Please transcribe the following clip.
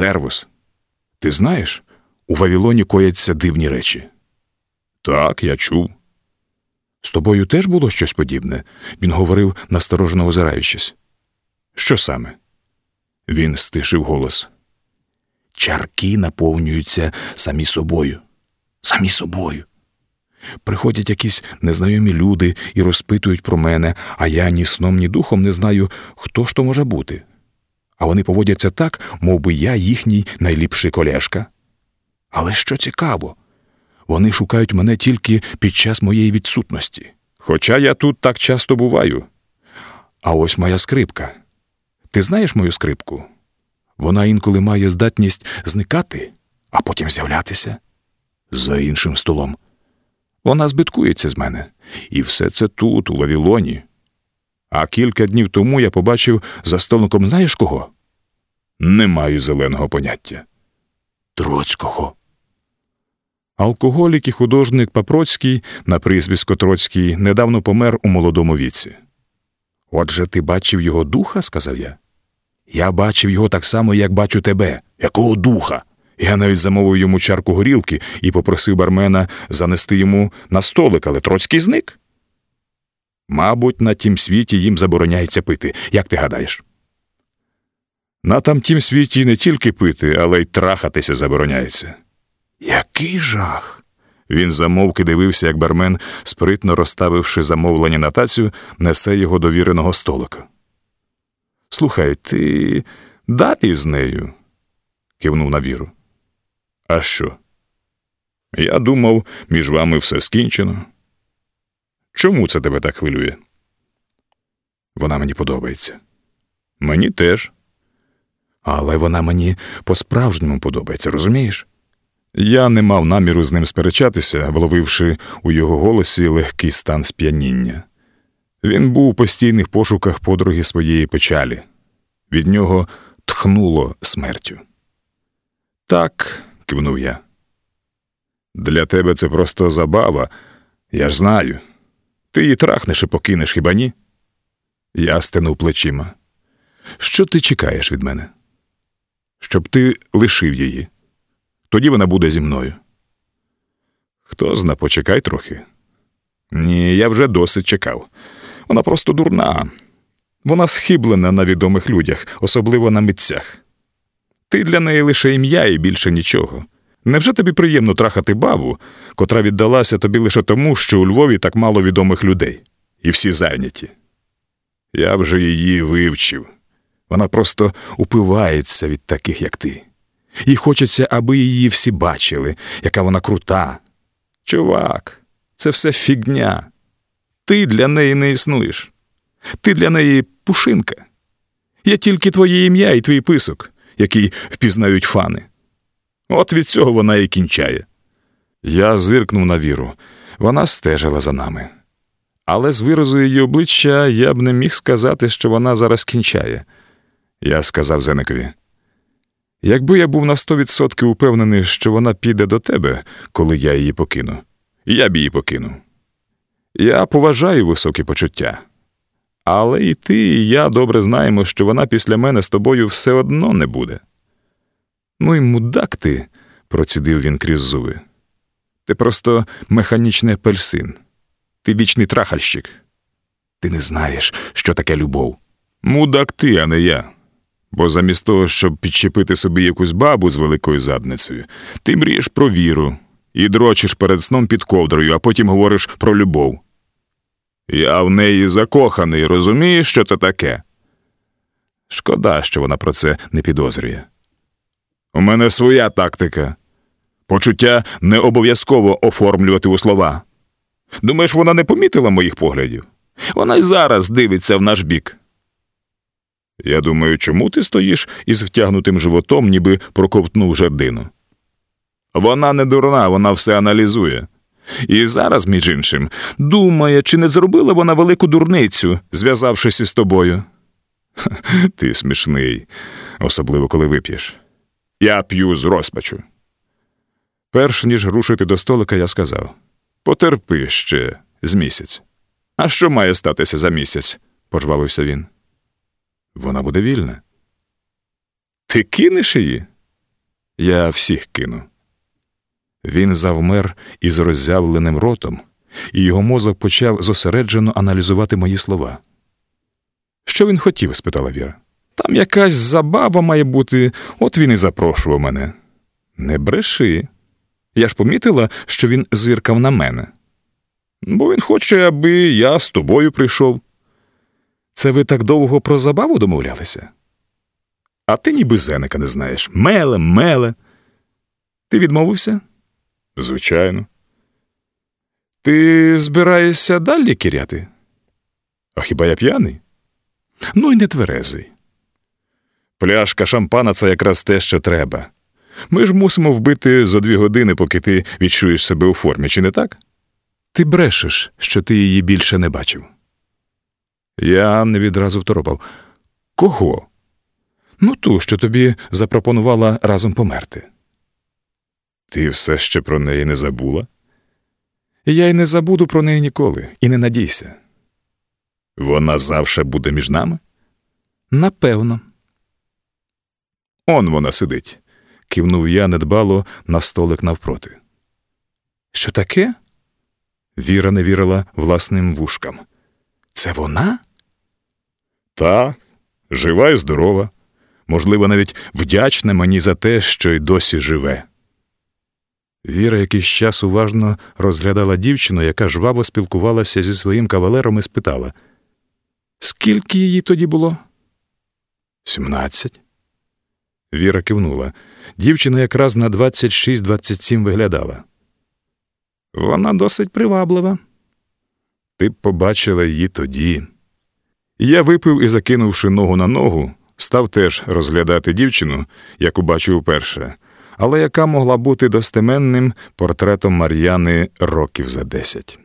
сервус. Ти знаєш, у Вавілоні кояться дивні речі. Так, я чув. З тобою теж було щось подібне? Він говорив, насторожено озираючись. Що саме? Він стишив голос. Чарки наповнюються самі собою. Самі собою. Приходять якісь незнайомі люди і розпитують про мене, а я ні сном, ні духом не знаю, хто ж то може бути. А вони поводяться так, мов би я їхній найліпший колешка. Але що цікаво, вони шукають мене тільки під час моєї відсутності. Хоча я тут так часто буваю. А ось моя скрипка. Ти знаєш мою скрипку? Вона інколи має здатність зникати, а потім з'являтися за іншим столом. Вона збиткується з мене, і все це тут, у Вавілоні. А кілька днів тому я побачив за столиком знаєш кого? Не маю зеленого поняття. Троцького. Алкоголік і художник Папроцький на прізвисько Троцький недавно помер у молодому віці. Отже, ти бачив його духа, сказав я. Я бачив його так само, як бачу тебе. Якого духа? Я навіть замовив йому чарку горілки і попросив бармена занести йому на столик, але Троцький зник. Мабуть, на тім світі їм забороняється пити, як ти гадаєш? На тамтім світі не тільки пити, але й трахатися забороняється. Який жах. Він замовки дивився, як бармен, спритно розставивши замовлення на тацю, несе його довіреного столика. Слухай, ти далі з нею? кивнув на віру. А що? Я думав, між вами все скінчено. Чому це тебе так хвилює? Вона мені подобається. Мені теж. Але вона мені по-справжньому подобається, розумієш? Я не мав наміру з ним сперечатися, вловивши у його голосі легкий стан сп'яніння. Він був у постійних пошуках подруги своєї печалі. Від нього тхнуло смертю. Так, кивнув я. Для тебе це просто забава, я ж знаю. Ти її трахнеш і покинеш хіба ні? Я стенув плечима. Що ти чекаєш від мене? Щоб ти лишив її. Тоді вона буде зі мною. Хто зна, почекай трохи. Ні, я вже досить чекав. Вона просто дурна. Вона схиблена на відомих людях, особливо на митцях. Ти для неї лише ім'я і більше нічого. Невже тобі приємно трахати бабу, котра віддалася тобі лише тому, що у Львові так мало відомих людей, і всі зайняті? Я вже її вивчив. Вона просто упивається від таких, як ти. Їй хочеться, аби її всі бачили, яка вона крута. Чувак, це все фігня. Ти для неї не існуєш. Ти для неї пушинка. Я тільки твоє ім'я і твій писок, який впізнають фани. От від цього вона і кінчає. Я зиркнув на віру. Вона стежила за нами. Але з виразу її обличчя я б не міг сказати, що вона зараз кінчає. Я сказав Зеникові. Якби я був на сто відсотків упевнений, що вона піде до тебе, коли я її покину, я б її покинув. Я поважаю високі почуття. Але і ти, і я добре знаємо, що вона після мене з тобою все одно не буде. Ну й мудак ти, процідив він крізь зуби. Ти просто механічний апельсин. Ти вічний трахальщик. Ти не знаєш, що таке любов. Мудак ти, а не я. Бо замість того, щоб підчепити собі якусь бабу з великою задницею, ти мрієш про віру і дрочиш перед сном під ковдрою, а потім говориш про любов. Я в неї закоханий, розумієш, що це таке? Шкода, що вона про це не підозрює. У мене своя тактика. Почуття не обов'язково оформлювати у слова. Думаєш, вона не помітила моїх поглядів? Вона й зараз дивиться в наш бік. Я думаю, чому ти стоїш із втягнутим животом, ніби проковтнув жердину? Вона не дурна, вона все аналізує. І зараз, між іншим, думає, чи не зробила вона велику дурницю, зв'язавшись із тобою. Ти смішний, особливо коли вип'єш. Я п'ю з розпачу. Перш ніж рушити до столика, я сказав Потерпи ще з місяць. А що має статися за місяць? пожвавився він. Вона буде вільна. Ти кинеш її? Я всіх кину. Він завмер із роззявленим ротом, і його мозок почав зосереджено аналізувати мої слова. Що він хотів? спитала Віра. Там якась забава має бути, от він і запрошував мене. Не бреши. Я ж помітила, що він зиркав на мене. Бо він хоче, аби я з тобою прийшов. Це ви так довго про забаву домовлялися? А ти ніби зеника не знаєш. Меле, меле. Ти відмовився? Звичайно. Ти збираєшся далі кіряти? А хіба я п'яний? Ну й не тверезий. Пляшка шампана це якраз те, що треба. Ми ж мусимо вбити за дві години, поки ти відчуєш себе у формі, чи не так? Ти брешеш, що ти її більше не бачив. Я не відразу второпав. Кого? Ну, ту, що тобі запропонувала разом померти. Ти все ще про неї не забула? Я й не забуду про неї ніколи, і не надійся. Вона завше буде між нами? Напевно. Он вона сидить, кивнув я недбало на столик навпроти. Що таке? Віра не вірила власним вушкам. Це вона? Так, жива і здорова. Можливо, навіть вдячна мені за те, що й досі живе. Віра якийсь час уважно розглядала дівчину, яка жваво спілкувалася зі своїм кавалером, і спитала Скільки її тоді було? Сімнадцять. Віра кивнула. Дівчина якраз на 26-27 виглядала. Вона досить приваблива. Ти б побачила її тоді. Я випив і, закинувши ногу на ногу, став теж розглядати дівчину, яку бачу вперше, але яка могла бути достеменним портретом Мар'яни років за десять.